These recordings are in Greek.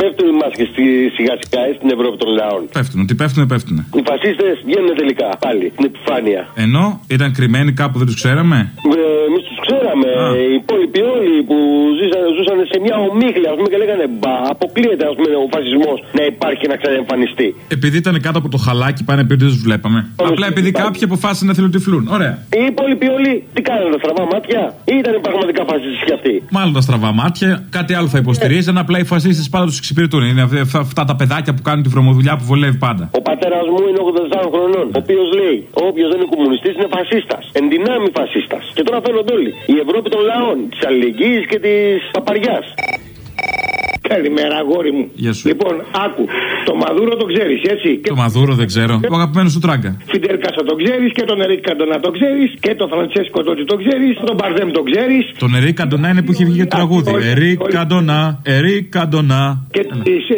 Πέφτουν οι μάσκες σιγά σιγά ε, στην Ευρώπη των λαών. Πέφτουν, τι πέφτουν, πέφτουν. Οι φασίστες βγαίνουν τελικά πάλι στην επιφάνεια. Ενώ ήταν κρυμμένοι κάπου δεν τους ξέραμε; Ε, Εμείς τους ξέραμε. Α. Οι υπόλοιποι όλοι που ζήσαν, ζούσαν σε μια ομίχλη, ας πούμε, και λέγανε Μπα, αποκλείεται ας πούμε, ο φασισμός να υπάρχει και να ξαναεμφανιστεί. Επειδή ήταν κάτω από το χαλάκι, πάνε πει ότι δεν τους βλέπαμε. Όχι, Απλά επειδή υπάρχει. κάποιοι αποφάσισαν να θελοτυφλούν. Ωραία. Οι υπόλοιποι όλοι τι κάνανε, τα στραβά μάτια, ή ήταν πραγματικά φασίστες κι αυτοί; Μάλλον τα στραβά μάτια, κάτι άλλο θα υποστηρίζαν. Απλά οι φασίστες πάντα τους εξυπηρετούν. Είναι αυ- αυ- αυτά τα παιδάκια που κάνουν τη βρωμοδουλειά που βολεύει πάντα. Ο πατέρας μου είναι 84 χρονών, ο οποίος λέει: Όποιος δεν είναι κομμουνιστής είναι φασίστας. Εν δυνάμει φασίστας. Και τώρα φαίνονται όλοι. Η Ευρώπη των λαών, της αλληλεγγύης και της παπαριάς. Καλημέρα, αγόρι μου. Γεια σου. Λοιπόν, άκου. Το Μαδούρο το ξέρεις, έτσι. Και Το Μαδούρο δεν ξέρω. Ο αγαπημένος του τράγκα. Φιντέλ Κάστρο το ξέρεις και τον Ερικ Καντονά το ξέρεις και τον Φραντσέσκο Τότι το ξέρεις. Τον Μπαρδέμ το ξέρεις. Τον Ερή Καντονά είναι που είχε βγει για το τραγούδι. Όχι, Ερή όχι. Καντονά, Ερή Καντονά. Και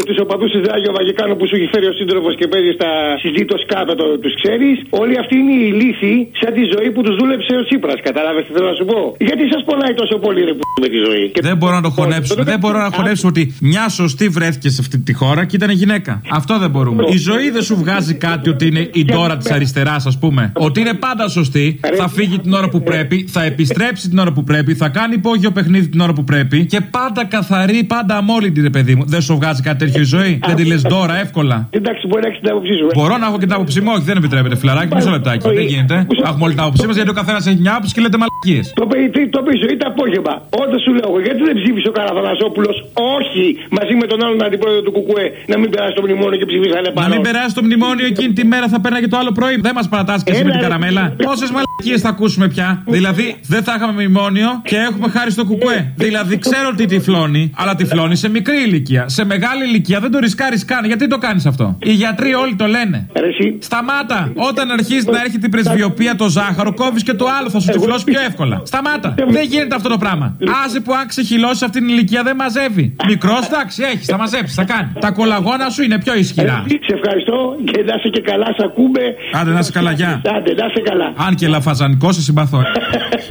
τους οπαδούς της Ράγιο Βαγεκάνου που σου έχει φέρει ο σύντροφος και παίζει στα συζήτω κάτω το, τους ξέρεις. Όλοι αυτοί είναι οι λύθοι σαν τη ζωή που τους δούλεψε ο Τσίπρας. Κατάλαβες τι θέλω να σου πω; Γιατί σας πονάει τόσο πολύ ρε, που με τη ζωή; Και- Δεν μπορώ να το χωνέψουμε. Δεν μπορώ να χωνέψω ότι μια σωστή βρέθηκε σε αυτή τη χώρα και ήταν γυναίκα. Αυτό δεν μπορούμε. Η ζωή δεν σου βγάζει κάτι ότι είναι η τώρα της αριστεράς, ας πούμε. Ότι είναι πάντα σωστή. Θα φύγει την ώρα που πρέπει, θα επιστρέψει την ώρα που πρέπει, θα κάνει υπόγειο παιχνίδι την ώρα που πρέπει και πάντα καθαρή, πάντα αμόλυντη, ρε παιδί μου. Δεν σου βγάζει κάτι τέτοιο η ζωή; Δεν τη λες τώρα εύκολα. Εντάξει, μπορεί να έχεις την άποψή σου. ε. Μπορώ να έχω και την άποψή μου, όχι, δεν επιτρέπεται, φιλαράκι, μισό λεπτάκι. Δεν γίνεται. Έχουμε όλη την άποψή μας γιατί ο καθένας έχει μια άποψη και λέτε μαλακίε. Το πει, τι- το πει ζωή το απόγευμα. Όντω σου λέω εγώ, γιατί δεν ψήφισε ο Καραθανασόπουλος, όχι μαζί με τον άλλον αντιπρόεδρο του Κουκουέ, να μην περάσει το μνημόνιο και ψηφίσανε Να πάνω. μην περάσει το μνημόνιο εκείνη τη μέρα θα παίρναγε το άλλο πρωί. Δεν μας παρατάσσει και εσύ με Έλα, την ρε. καραμέλα. Πόσες μαλακίες θα ακούσουμε πια; Δηλαδή δεν θα είχαμε μνημόνιο και έχουμε χάρη στο κουκουέ. Δηλαδή ξέρω ότι τυφλώνει, αλλά τυφλώνει σε μικρή ηλικία. Σε μεγάλη ηλικία δεν το ρισκάρεις καν. Γιατί το κάνεις αυτό; Οι γιατροί όλοι το λένε. Ρε, εσύ, Σταμάτα! Όταν αρχίζει να έχει την πρεσβειοποία το ζάχαρο, κόβεις και το άλλο, θα σου τυφλώσει πιο εύκολα. Σταμάτα! Δεν γίνεται αυτό το πράγμα. Άσε που αν ξεχυλώσει αυτήν την ηλικία δεν μαζεύει. Μικρό, εντάξει, έχει, θα μαζέψει, θα κάνει. Τα κολαγόνα σου είναι πιο ισχυρά. σε ευχαριστώ και να είσαι και καλά, σ' ακούμε. Άντε να είσαι καλά, γεια. Άντε, να είσαι καλά. Αν και λαφαζανικό, σε συμπαθώ.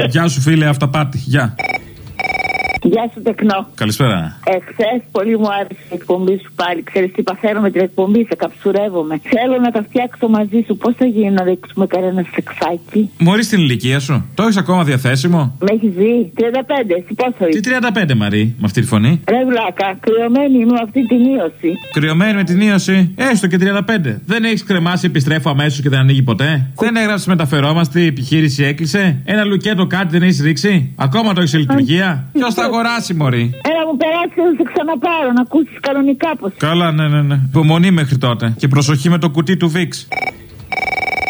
Γεια σου, φίλε, αυταπάτη. Γεια. Γεια σου, τεκνό. Καλησπέρα. Εχθέ πολύ μου άρεσε η εκπομπή σου πάλι. Ξέρεις τι παθαίνω με την εκπομπή, σε καψουρεύομαι. Θέλω να τα φτιάξω μαζί σου. Πώς θα γίνει να δείξουμε κανένα σεξάκι; Μωρή στην ηλικία σου. Το έχεις ακόμα διαθέσιμο; Με έχεις δει; 35, εσύ πόσο Τι είσαι; 35, Μαρή, με αυτή τη φωνή; Ρε βλάκα, κρυωμένη είμαι με αυτή την ίωση. Κρυωμένη με την ίωση. Έστω και 35. Δεν έχεις κρεμάσει, επιστρέφω αμέσως και δεν ανοίγει ποτέ; Δεν έγραψες μεταφερόμαστε, η επιχείρηση έκλεισε; Ένα λουκέτο κάτι δεν έχεις ρίξει; Ακόμα το έχεις σε λειτουργία; Ποιος θα αγοράσει, Μωρή. Έλα μου περάσει και θα σε ξαναπάρω να ακούσεις κανονικά πώς. Καλά, ναι, ναι, ναι. Υπομονή μέχρι τότε. Και προσοχή με το κουτί του Vix.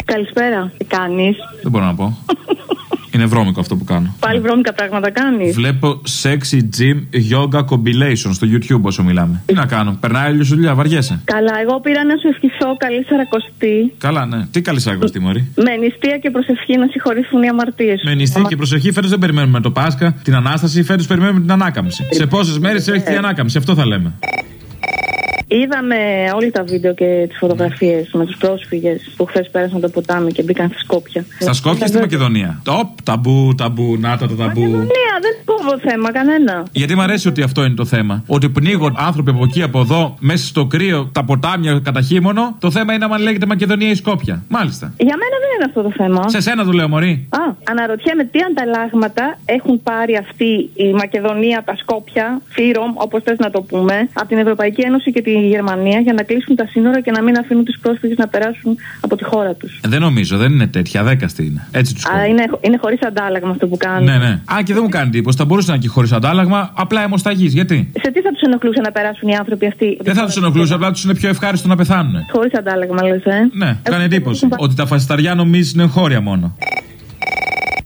Καλησπέρα. Τι κάνεις; Δεν μπορώ να πω. Είναι βρώμικο αυτό που κάνω. Πάλι βρώμικα πράγματα κάνεις. Βλέπω sexy gym yoga combination στο YouTube όσο μιλάμε. Τι να κάνω, περνάει αλλιώ δουλειά, βαριέσαι. Καλά, εγώ πήρα να σου ευχηθώ καλή σαρακοστή. Καλά, ναι. Τι καλή σάκοστη, Μωρή. Με νηστεία και προσευχή να συγχωρήσουν οι αμαρτίες σου. Με νηστεία και προσοχή, φέτος δεν περιμένουμε το Πάσχα, την ανάσταση, φέτος περιμένουμε την ανάκαμψη. Σε πόσες μέρες έρχεται η ανάκαμψη, αυτό θα λέμε. Είδαμε όλοι τα βίντεο και τις φωτογραφίες με τους πρόσφυγες που χθες πέρασαν το ποτάμι και μπήκαν στη Σκόπια. Στα Σκόπια στη Μακεδονία. Τοπ, ταμπού, ταμπού, να τα τα ταμπού. Μακεδονία, δεν κόβω θέμα κανένα. Γιατί μου αρέσει ότι αυτό είναι το θέμα. Ότι πνίγουν άνθρωποι από εκεί, από εδώ, μέσα στο κρύο, τα ποτάμια κατά χείμωνο. Το θέμα είναι αν λέγεται Μακεδονία ή Σκόπια. Μάλιστα. Για μένα δεν είναι αυτό το θέμα; Σε σένα το λέω, Μωρή. Α, αναρωτιέμαι τι ανταλλάγματα έχουν πάρει αυτή η Μακεδονία, τα Σκόπια, Φύρομ, όπως θες να το πούμε, από την Ευρωπαϊκή Ένωση και τη Γερμανία για να κλείσουν τα σύνορα και να μην αφήνουν τους πρόσφυγες να περάσουν από τη χώρα τους. Δεν νομίζω, δεν είναι τέτοια. Δέκαστη είναι. Έτσι τους Άρα είναι, είναι χωρίς αντάλλαγμα αυτό που κάνουν. Ναι, ναι. Α, και δεν μου κάνει εντύπωση. Θα μπορούσε να είναι και χωρίς αντάλλαγμα, απλά αιμοσταγή. Γιατί; Σε τι θα τους ενοχλούσε να περάσουν οι άνθρωποι αυτοί; Δεν θα τους ενοχλούσε, απλά τους είναι πιο ευχάριστο να πεθάνουν. Χωρίς αντάλλαγμα, λες, ε; Ναι, κάνει εντύπωση. Ότι τα φασισταριά νομίζει είναι χώρια μόνο.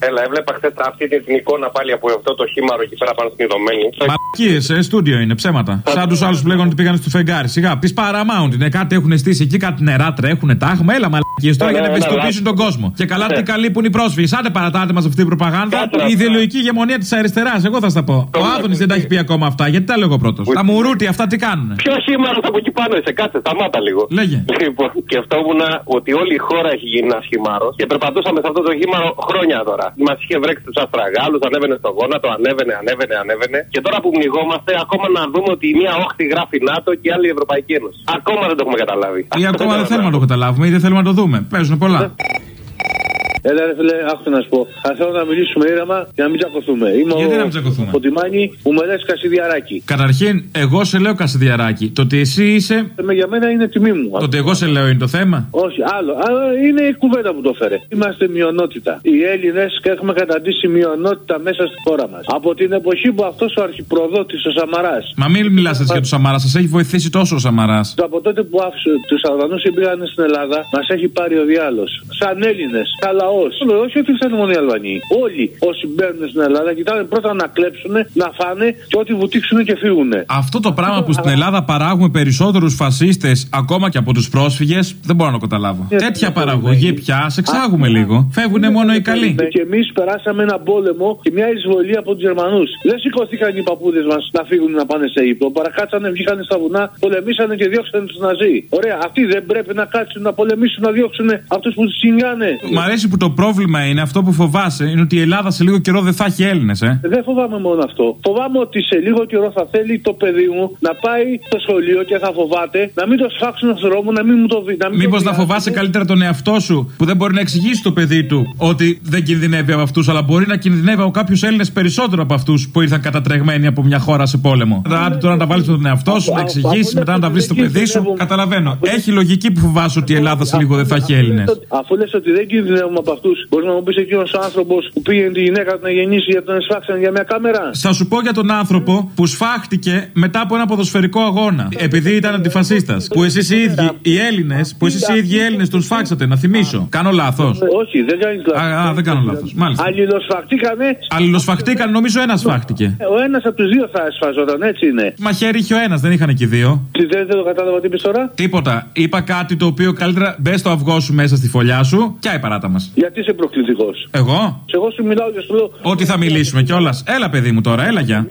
Έλα, έβλεπα χθες αυτή την εικόνα πάλι από αυτό το χήμαρο εκεί πέρα πάνω στην ειδωμένη. Μαλακίε, ε, στούντιο είναι, ψέματα. Σαν τους άλλους που λέγανε ότι πήγαν στο φεγγάρι. Σιγά, πεις Paramount είναι, κάτι έχουν στήσει εκεί, κάτι νερά τρέχουν, τα έχουμε. Έλα, μαλακίες τώρα Ναι, για να ναι, ευαισθητοποιήσουν ναι. τον κόσμο. Και καλά τι καλύπτουν οι πρόσφυγες. Άντε παρατάτε μας αυτή η προπαγάνδα. Κάτσε, Η ρε. ιδεολογική ηγεμονία της αριστεράς, εγώ θα στα πω. Ο Άδωνης δεν τα έχει πει ακόμα αυτά, γιατί τα λέω εγώ πρώτος; Τα μουρούτι, αυτά τι κάνουν. Ποιο χήμαρο από εκεί πάνω είσαι, κάτσε, σταμάτα λίγο. Λέγε. Λοιπόν, σκεφτόμουν ότι όλη η χώρα έχει γίνει ένα χήμαρο και περπατούσαμε σε αυτό το χήμαρο χρόνια τώρα. Μα είχε βρέξει τους Αστραγάλους, ανέβαινε στο γόνατο, ανέβαινε, ανέβαινε, ανέβαινε. Και τώρα που πνιγόμαστε, ακόμα να δούμε ότι η μία όχθη γράφει ΝΑΤΟ και η άλλη Ευρωπαϊκή Ένωση. Ακόμα δεν το έχουμε καταλάβει. Ή ακόμα δεν θέλουμε να το καταλάβουμε ή δεν θέλουμε να το δούμε. Παίζουν πολλά. Έλα, ρε φίλε, άκουσα να σου πω. Θα θέλω να μιλήσουμε ήρεμα για να μην τσακωθούμε. Είμαι Γιατί ο... να μην τσακωθούμε; Ο Τιμάνι, μου με λες Κασιδιαράκι. Καταρχήν, εγώ σε λέω Κασιδιαράκι. Το ότι εσύ είσαι. Με για μένα είναι τιμή μου. Το ότι εγώ σε λέω είναι το θέμα; Όχι, άλλο. άλλο είναι η κουβέντα που το φέρε. Είμαστε μειονότητα. Οι Έλληνες έχουμε καταντήσει μειονότητα μέσα στη χώρα μας. Από την εποχή που αυτός ο αρχιπροδότης, ο Σαμαρά. Μα μην μιλάς έτσι για τους Σαμαράς, σας έχει βοηθήσει τόσο ο Σαμαράς. Από τότε που άφησε τους Αλβανούς και πήγαν στην Ελλάδα, μας έχει πάρει ο διάλος. Σαν Έλληνες, σαν λαό. Όχι ότι φτάνουν μόνο οι Αλβανοί. Όλοι όσοι μπαίνουν στην Ελλάδα κοιτάνε πρώτα να κλέψουν, να φάνε και ό,τι βουτήξουν και φύγουν. Αυτό το πράγμα που στην Ελλάδα παράγουμε περισσότερους φασίστες ακόμα και από τους πρόσφυγες, δεν μπορώ να το καταλάβω. Τέτοια παραγωγή πια, σε εξάγουμε λίγο. Φεύγουν μόνο οι καλοί. Και εμείς περάσαμε ένα πόλεμο και μια εισβολή από τους Γερμανούς. Δεν σηκώθηκαν οι παππούδες μας να φύγουν να πάνε σε ύπνο. Παρακάτσανε, βγήκαν στα βουνά, πολεμήσανε και διώξανε τους Ναζί. Ωραία, αυτοί δεν πρέπει να κάτσουν να πολεμήσουν, να διώξουν αυτούς που τους συγκάνε. Μ' αρέσει που το πρόβλημα είναι αυτό που φοβάσαι είναι ότι η Ελλάδα σε λίγο καιρό δεν θα έχει Έλληνες, ε. Δεν φοβάμαι μόνο αυτό. Φοβάμαι ότι σε λίγο καιρό θα θέλει το παιδί μου να πάει στο σχολείο και θα φοβάται να μην το σφάξουν στον δρόμο, να μην μου το δει. Μήπως να φοβάσαι καλύτερα τον εαυτό σου που δεν μπορεί να εξηγήσει το παιδί του ότι δεν κινδυνεύει από αυτούς, αλλά μπορεί να κινδυνεύει από κάποιους Έλληνες περισσότερο από αυτούς που ήρθαν κατατρεγμένοι από μια χώρα σε πόλεμο. Άντε τώρα να τα βάλεις τον εαυτό σου, να εξηγήσεις, μετά να τα βρεις στο παιδί σου. Καταλαβαίνω. Έχει λογική που φοβάσαι ότι η Ελλάδα σε λίγο δεν θα έχει Έλληνες. Αφού λες ότι δεν κινδυνεύουμε από αυτούς, μπορείς να μου πεις εκείνο ο άνθρωπος που πήγε τη γυναίκα του να γεννήσει για τον εσφάξαν για μια κάμερα; Θα σου πω για τον άνθρωπο που σφάχτηκε μετά από ένα ποδοσφαιρικό αγώνα. Επειδή ήταν αντιφασίστας. Που εσείς οι ίδιοι, οι Έλληνες, που εσείς οι ίδιοι οι Έλληνες τον σφάξατε, να θυμίσω. Κάνω λάθος. Όχι, δεν κάνεις λάθος. Α, α, δεν κάνω λάθος. Μάλιστα. Αλληλοσφαχτήκανε. Αλληλοσφαχτήκαν, νομίζω ένας σφάχτηκε. Ο ένας από τους δύο θα σφαζόταν, έτσι είναι. Μαχαίρι είχε ο ένας, δεν είχαν και οι δύο. Τι δεν, δεν το κατάλαβα τι είπες τώρα; Τίποτα. Είπα κάτι το οποίο καλύτερα μπες στο αυγό σου μέσα στη φωλιά σου και η παράτα μας. Γιατί είσαι προκλητικός; Εγώ; Εγώ σου μιλάω και σου λέω. Ότι θα μιλήσουμε κιόλας. Έλα, παιδί μου τώρα, έλα γεια.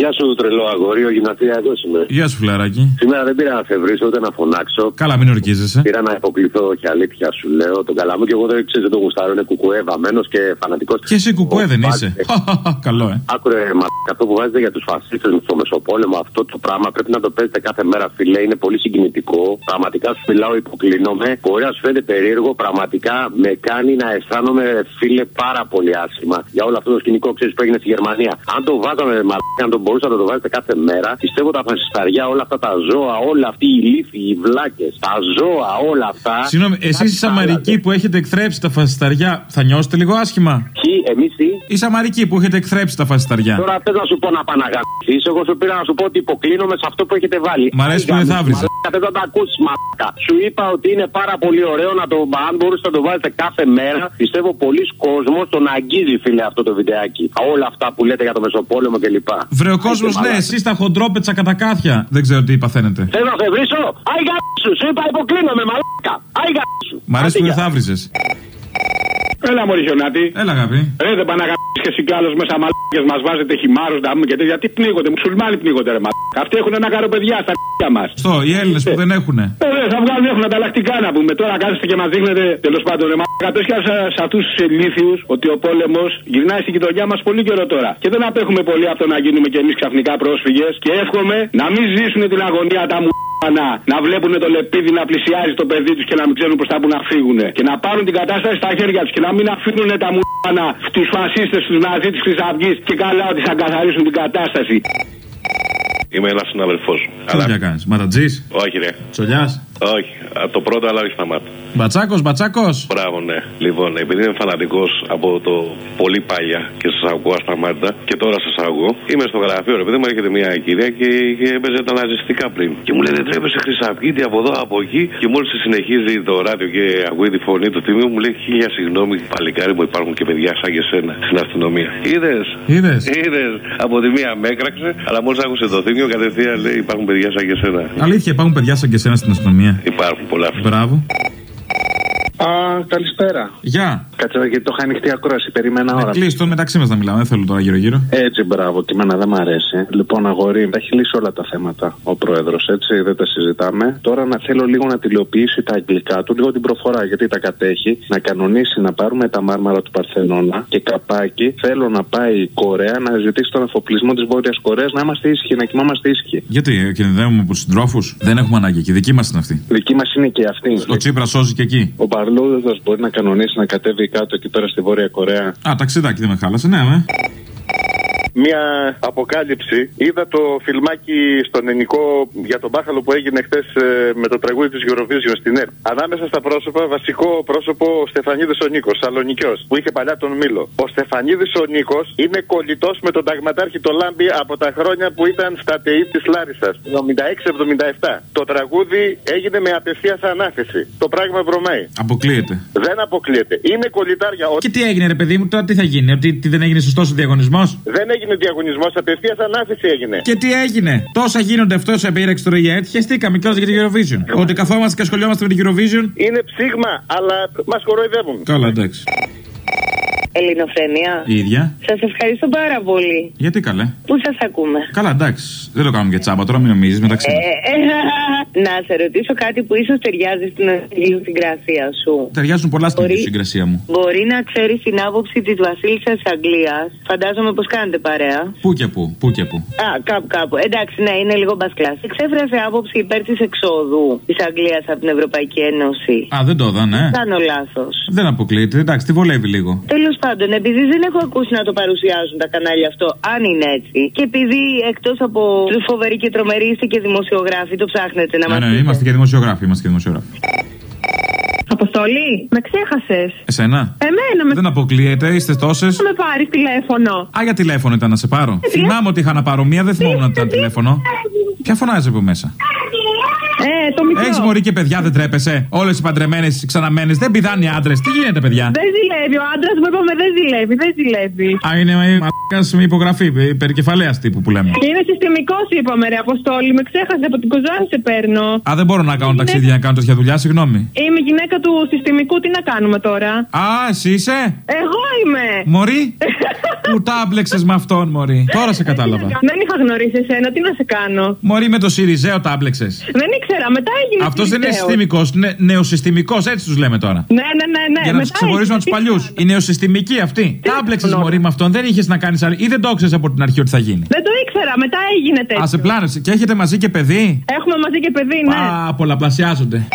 Γεια σου, τρελό αγόρι, ο γυμναστήρα εδώ είμαι. Γεια σου, φιλαράκι. Σήμερα δεν πήρα να σε βρίσω ούτε να φωνάξω. Καλά, μην ορκίζεσαι. Πήρα να υποκληθώ και αλήθεια σου λέω. Τον καλά μου και εγώ δεν ξέρω δεν τον γουστάρω. Είναι κουκουέ, βαμμένος και φανατικός. Και εσύ κουκουέ δεν είσαι. Καλό, ε. Άκουρε, μα αυτό που βάζετε για τους φασίστες στο Μεσοπόλεμο, αυτό το πράγμα πρέπει να το παίζετε κάθε μέρα, φίλε. Είναι πολύ συγκινητικό. Πραγματικά σου μιλάω, υποκλίνομαι. Μπορεί να σου φαίνεται περίεργο, πραγματικά με κάνει να αισθάνομαι, φίλε, πάρα πολύ άσχημα για όλο αυτό το σκηνικό ξέρεις που έγινε στη Γερμανία. Αν το βάζαμε, μαλάκα, αν το μπορούσατε να το βάζετε κάθε μέρα, πιστεύω τα φασισταριά, όλα αυτά τα ζώα, όλα αυτοί οι λύθοι, οι βλάκες, τα ζώα, όλα αυτά. Συγγνώμη, εσείς οι Σαμαρικοί που έχετε εκθρέψει τα φασισταριά, θα νιώσετε λίγο άσχημα; Ποιοι, εμείς τι; Οι Σαμαρικοί που έχετε εκθρέψει τα φασισταριά. Τώρα θε να σου πω να παναγαπηθεί. Εγώ σου πήρα να σου πω ότι υποκλίνομαι σε αυτό που έχετε βάλει. Μ' αρέσει που δεν θα βρει. Δεν θα τα ακούσει, μαλάκα. Σου είπα ότι είναι πάρα πολύ ωραίο να το. Αν μπορούσατε να το βάλετε κάθε μέρα, πιστεύω πολλοί κόσμος τον αγγίζει, φίλε, αυτό το βιντεάκι. Όλα αυτά που λέτε για το Μεσοπόλεμο κλπ. Βρε ο κόσμος, ναι, εσείς τα χοντρόπετσα κατά κάθια. Δεν ξέρω τι παθαίνετε. Θέλω να σε βρίσω; Άιγα σου, σου είπα υποκλίνομαι, μαλάκα. Άιγα σου. Μ' αρέσει που δεν θα βρίζε. Έλα, Μωρή Χιονάτη. Έλα, αγάπη. Ρε, δεν πάνε να και εσύ κι άλλο μέσα μαλάκες μας βάζετε χυμάρους να πούμε και τέτοια. Γιατί πνίγονται, μουσουλμάνοι πνίγονται, ρε μαλάκα. Αυτοί έχουν ένα κάρο παιδιά στα κτια μας. Στο, οι Έλληνες που δεν έχουν. Ε, ρε, θα βγάλουν έχουν ανταλλακτικά να πούμε. Τώρα κάθεστε και μας δείχνετε τέλος πάντων, ρε μαλάκα. Πες και σε αυτούς τους ηλίθιους ότι ο πόλεμος γυρνάει στην γειτονιά μας πολύ καιρό τώρα. Και δεν απέχουμε πολύ από το να γίνουμε κι εμείς ξαφνικά πρόσφυγες. Και εύχομαι να μην ζήσουν την αγωνία τα μου να, να βλέπουν το λεπίδι να πλησιάζει το παιδί τους και να μην ξέρουν προς τα που να φύγουν. Και να πάρουν την κατάσταση στα χέρια τους και να μην αφήνουν τα μουάνα του φασίστες, του ναζί της Χρυσαυγή και καλά ότι θα καθαρίσουν την κατάσταση. Είμαι ένας συναδελφός. Τι δουλειά κάνεις, Ματατζής; Όχι, ρε. Τσολιάς; Όχι. Α, το πρώτο, αλλά όχι σταμάτα. Μπατσάκος, μπατσάκος. Μπράβο, ναι. Λοιπόν, επειδή είμαι φανατικός από το πολύ παλιά και σας ακούω ασταμάτητα και τώρα σας ακούω, είμαι στο γραφείο, ρε παιδί μου, έρχεται μια κυρία και, και έπαιζε τα ναζιστικά πριν. Και μου λέει δεν τρέπεσαι χρυσαυγίτη από εδώ, από εκεί. Και μόλις συνεχίζει το ράδιο και ακούει τη φωνή του τιμίου, μου λέει χίλια συγγνώμη, παλικάρι μου υπάρχουν και παιδιά σαν και σένα στην αστυνομία. Είδες; Είδες. Είδες. Από τη μία με έκραξε, αλλά μόλις άκουσε το θύμιο κατευθείαν λέει υπάρχουν παιδιά σαν και σένα. Αλήθεια, υπάρχουν παιδιά σαν και σένα στην αστυνομία; Υπάρχουν πολλά. Μπράβο. Α, καλησπέρα. Γεια. Κάτσε εδώ, γιατί το είχα ανοιχτή ακρόαση. Περίμενα ώρα. Να κλείσει το μεταξύ μας να μιλάμε. Δεν θέλω τώρα γύρω-γύρω. Έτσι, μπράβο, και εμένα δεν μ' αρέσει. Λοιπόν, αγόρι, τα έχει λύσει όλα τα θέματα ο πρόεδρος, έτσι, δεν τα συζητάμε. Τώρα να θέλω λίγο να τηλεοποιήσει τα αγγλικά του, λίγο την προφορά, γιατί τα κατέχει. Να κανονίσει να πάρουμε τα μάρμαρα του Παρθενώνα και καπάκι. Θέλω να πάει η Κορέα να ζητήσει τον εφοπλισμό της Βόρειας Κορέας να είμαστε ήσυχοι, να κοιμάμαστε ήσυχοι. Γιατί κινδυνεύουμε από τους συντρόφους. Δεν έχουμε ανάγκη εκεί. Δική μας είναι αυτή. Δική μας είναι και αυτή. Ο Τσίπρας σώζει και εκεί. Ο Παρλούδο μπορεί να κανονίσει να κατέβει κάτω εκεί πέρα στη Βόρεια Κορέα. Α, ταξιδάκι δεν με χάλασε, ναι, με. Μια αποκάλυψη. Είδα το φιλμάκι στον ελληνικό για τον Μπάχαλο που έγινε χθες με το τραγούδι της Eurovision στην ΕΡΤ. Ανάμεσα στα πρόσωπα, βασικό πρόσωπο ο Στεφανίδης ο Νίκος, Σαλονικιός, που είχε παλιά τον Μήλο. Ο Στεφανίδης ο Νίκος είναι κολλητός με τον ταγματάρχη το Λάμπη από τα χρόνια που ήταν στα ΤΕΙ της Λάρισας, 76-77. Το τραγούδι έγινε με απευθεία ανάθεση. Το πράγμα βρωμάει. Αποκλείεται. Δεν αποκλείεται. Είναι κολλητάρια. Και τι έγινε, ρε παιδί μου, τώρα τι θα γίνει, ότι τι δεν έγινε σωστός ο διαγωνισμός; Δεν έγινε διαγωνισμός, απευθείας ανάθεση έγινε. Και τι έγινε; Τόσα γίνονται αυτό σε επίρρεξη τώρα για έτσι. Χαιστήκαμε κιόλα για την Eurovision. Ότι καθόμαστε και ασχολιόμαστε με την Eurovision. Είναι ψήγμα, αλλά μας κοροϊδεύουν. Καλά, εντάξει. Ελληνοφρενία. Η ίδια. Σας ευχαριστώ πάρα πολύ. Γιατί καλέ; Πού σας ακούμε; Καλά, εντάξει. Δεν το κάνουμε για τσάμπα, τώρα μην νομίζεις μεταξύ Ε, μας. ε, να σε ρωτήσω κάτι που ίσως ταιριάζει στην συγκρασία σου. Ταιριάζουν πολλά στην Μπορεί- συγκρασία μου. Μπορεί να ξέρεις την άποψη της Βασίλισσας Αγγλίας. Φαντάζομαι πως κάνετε παρέα. Πού και πού, πού και πού. Α, κάπου κάπου. Εντάξει, ναι, είναι λίγο μπασκλά. Εξέφρασε άποψη υπέρ της εξόδου της Αγγλίας από την Ευρωπαϊκή Ένωση. Α, δεν το είδα, ναι. Κάνω λάθος. Δεν αποκλείεται. Εντάξει, τη βολεύει λίγο. Τέλος πάντων, επειδή δεν έχω ακούσει να το παρουσιάζουν τα κανάλια αυτό, αν είναι έτσι, και επειδή εκτός από φοβερή και τρομερή είστε και δημοσιογράφοι, το ψάχνετε να Ναι, μα ναι, είμαστε και δημοσιογράφοι. Είμαστε και δημοσιογράφοι. Αποστολή, με ξέχασε. Εσένα. Εμένα με Δεν αποκλείεται, είστε τόσε. Θα με πάρει τηλέφωνο. Α, για τηλέφωνο ήταν να σε πάρω. Θυμάμαι ότι είχα να πάρω μία, δεν θυμόμουν ότι ήταν τηλέφωνο. Ποια φωνάζει από μέσα. Ε, το μικρό. Έχεις μωρή και παιδιά, δεν τρέπεσαι. Όλες οι παντρεμένες, οι ξαναμένες, δεν πηδάνε οι άντρες. Τι γίνεται, παιδιά; Δεν ζηλεύει. Ο άντρας μου είπαμε δεν ζηλεύει. Δεν ζηλεύει. Α, είναι μαλάκα με υπογραφή, υπερκεφαλαίας τύπου που λέμε. Είναι συστημικός, είπαμε, ρε Αποστόλη. Με ξέχασε από την Κοζάνη σε παίρνω. Α, δεν μπορώ να κάνω ταξίδια να κάνω τέτοια δουλειά, συγγνώμη. Είμαι γυναίκα του συστημικού, τι να κάνουμε τώρα; Α, εσύ είσαι; Εγώ είμαι. Μωρή. Που τα μπλέξε με αυτόν, Μωρή. Τώρα σε κατάλαβα. Δεν είχα γνωρίσει εσένα, τι να σε κάνω; Μωρή με το Σιριζέο τα μπλέξε. Δεν ήξερα, μετά έγινε. Αυτός δεν είναι Σιριζέος. συστημικός, είναι νεοσυστημικός, έτσι τους λέμε τώρα. Ναι, ναι, ναι, ναι. Για να του μετά ξεχωρίσουμε από τους έγινε. παλιού. Η νεοσυστημική αυτή. Τα μπλέξε Μωρή με αυτόν, δεν είχες να κάνεις άλλη. ή δεν το ξέρει από την αρχή ότι θα γίνει. Δεν το ήξερα, μετά έγινε τέτοιο. Α, σε πλάνευσε. Και έχετε μαζί και παιδί; Έχουμε μαζί και παιδί, ναι. Α, πολλαπλασιάζονται.